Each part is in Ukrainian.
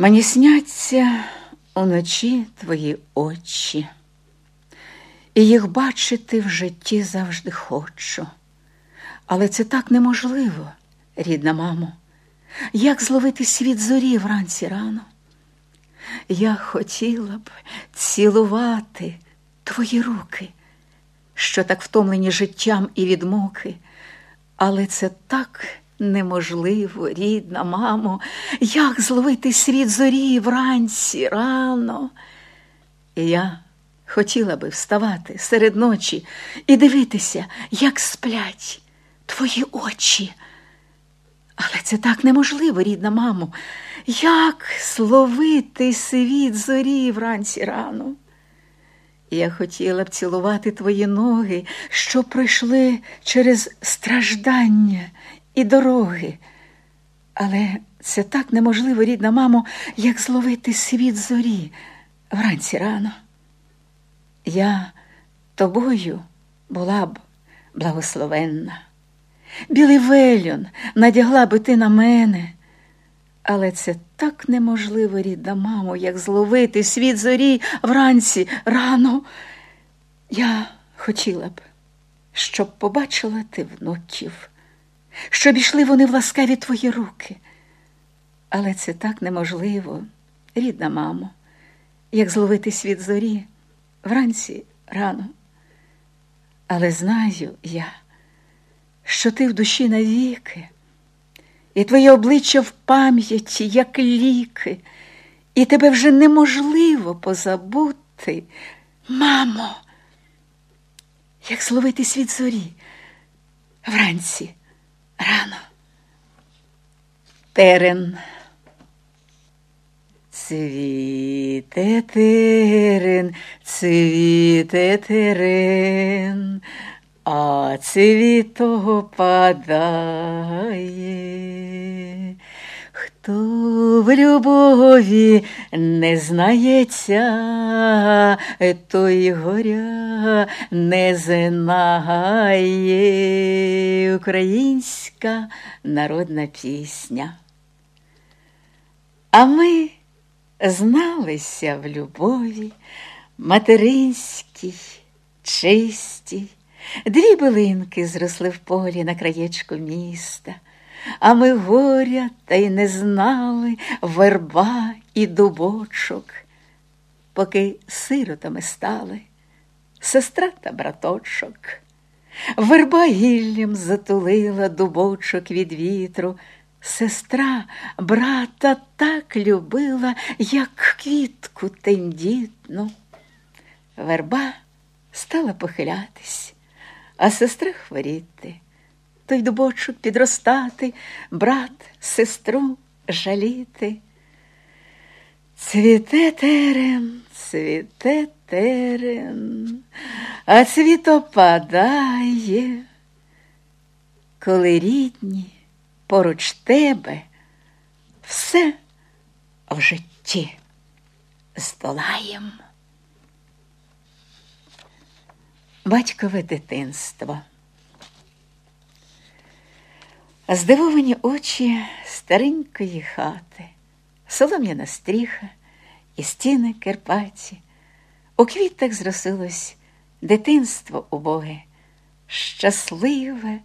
Мені сняться уночі твої очі, і їх бачити в житті завжди хочу. Але це так неможливо, рідна мамо, як зловити світ зорі вранці рано. Я хотіла б цілувати твої руки, що так втомлені життям і від муки, але це так неможливо, рідна, мамо, як зловити світ зорі вранці рано. І я хотіла би вставати серед ночі і дивитися, як сплять твої очі. Але це так неможливо, рідна мамо, як словити світ зорі вранці рано. Я хотіла б цілувати твої ноги, що пройшли через страждання і дороги. Але це так неможливо, рідна мамо, як зловити світ зорі вранці рано. Я тобою була б благословенна. Білий вельон надягла би ти на мене. Але це так неможливо, рідна мамо, як зловити світ зорі вранці рано. Я хотіла б, щоб побачила ти внуків, щоб ішли вони в ласкаві твої руки. Але це так неможливо, рідна мамо, як зловити світ зорі вранці рано. Але знаю я, що ти в душі навіки і твоє обличчя в пам'яті, як ліки, і тебе вже неможливо позабути, мамо, як зловити світ зорі вранці рано. Терен. Цвіте терен, цвіте терен, а цвіто падає. В любові не знається, той горя не знає українська народна пісня. А ми зналися в любові материнській, чистій. Дві билинки зросли в полі на краєчку міста, а ми горя та й не знали верба і дубочок, поки сиротами стали сестра та браточок. Верба гіллям затулила дубочок від вітру. Сестра брата так любила, як квітку тендітну. Верба стала похилятись а сестра хворіти, той дубочок підростати, брат, сестру жаліти. Цвіте терен, цвіте терен, а цвіт опадає, коли рідні поруч тебе все в житті здолаєм. Батькове дитинство. Здивовані очі старенької хати, солом'яна стріха і стіни Керпаті. У квітах зросилось дитинство убоге, щасливе,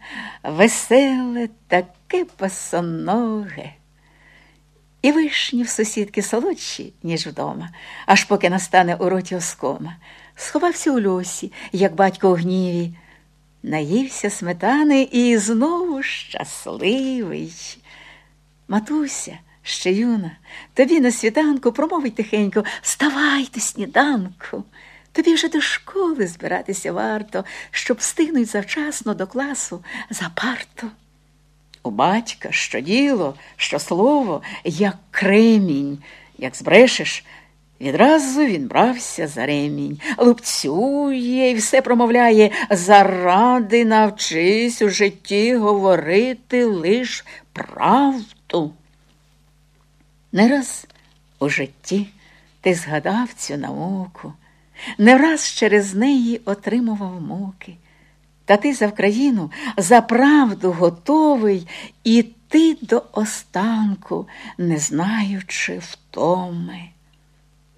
веселе, таке пасоноге. І вишні в сусідки солодші, ніж вдома, аж поки настане у роті оскома сховався у льосі, як батько у гніві, наївся сметани і знову щасливий. Матуся, ще юна, тобі на світанку промовить тихенько Вставайте, сніданку. Тобі вже до школи збиратися варто, щоб встигнуть завчасно до класу за парту. У батька що діло, що слово, як кремінь, як збрешеш, Відразу він брався за ремінь, лупцює і все промовляє заради навчись у житті говорити лиш правду. Не раз у житті ти згадав цю науку, не раз через неї отримував муки. Та ти за Вкраїну за правду готовий іти до останку, не знаючи втоми.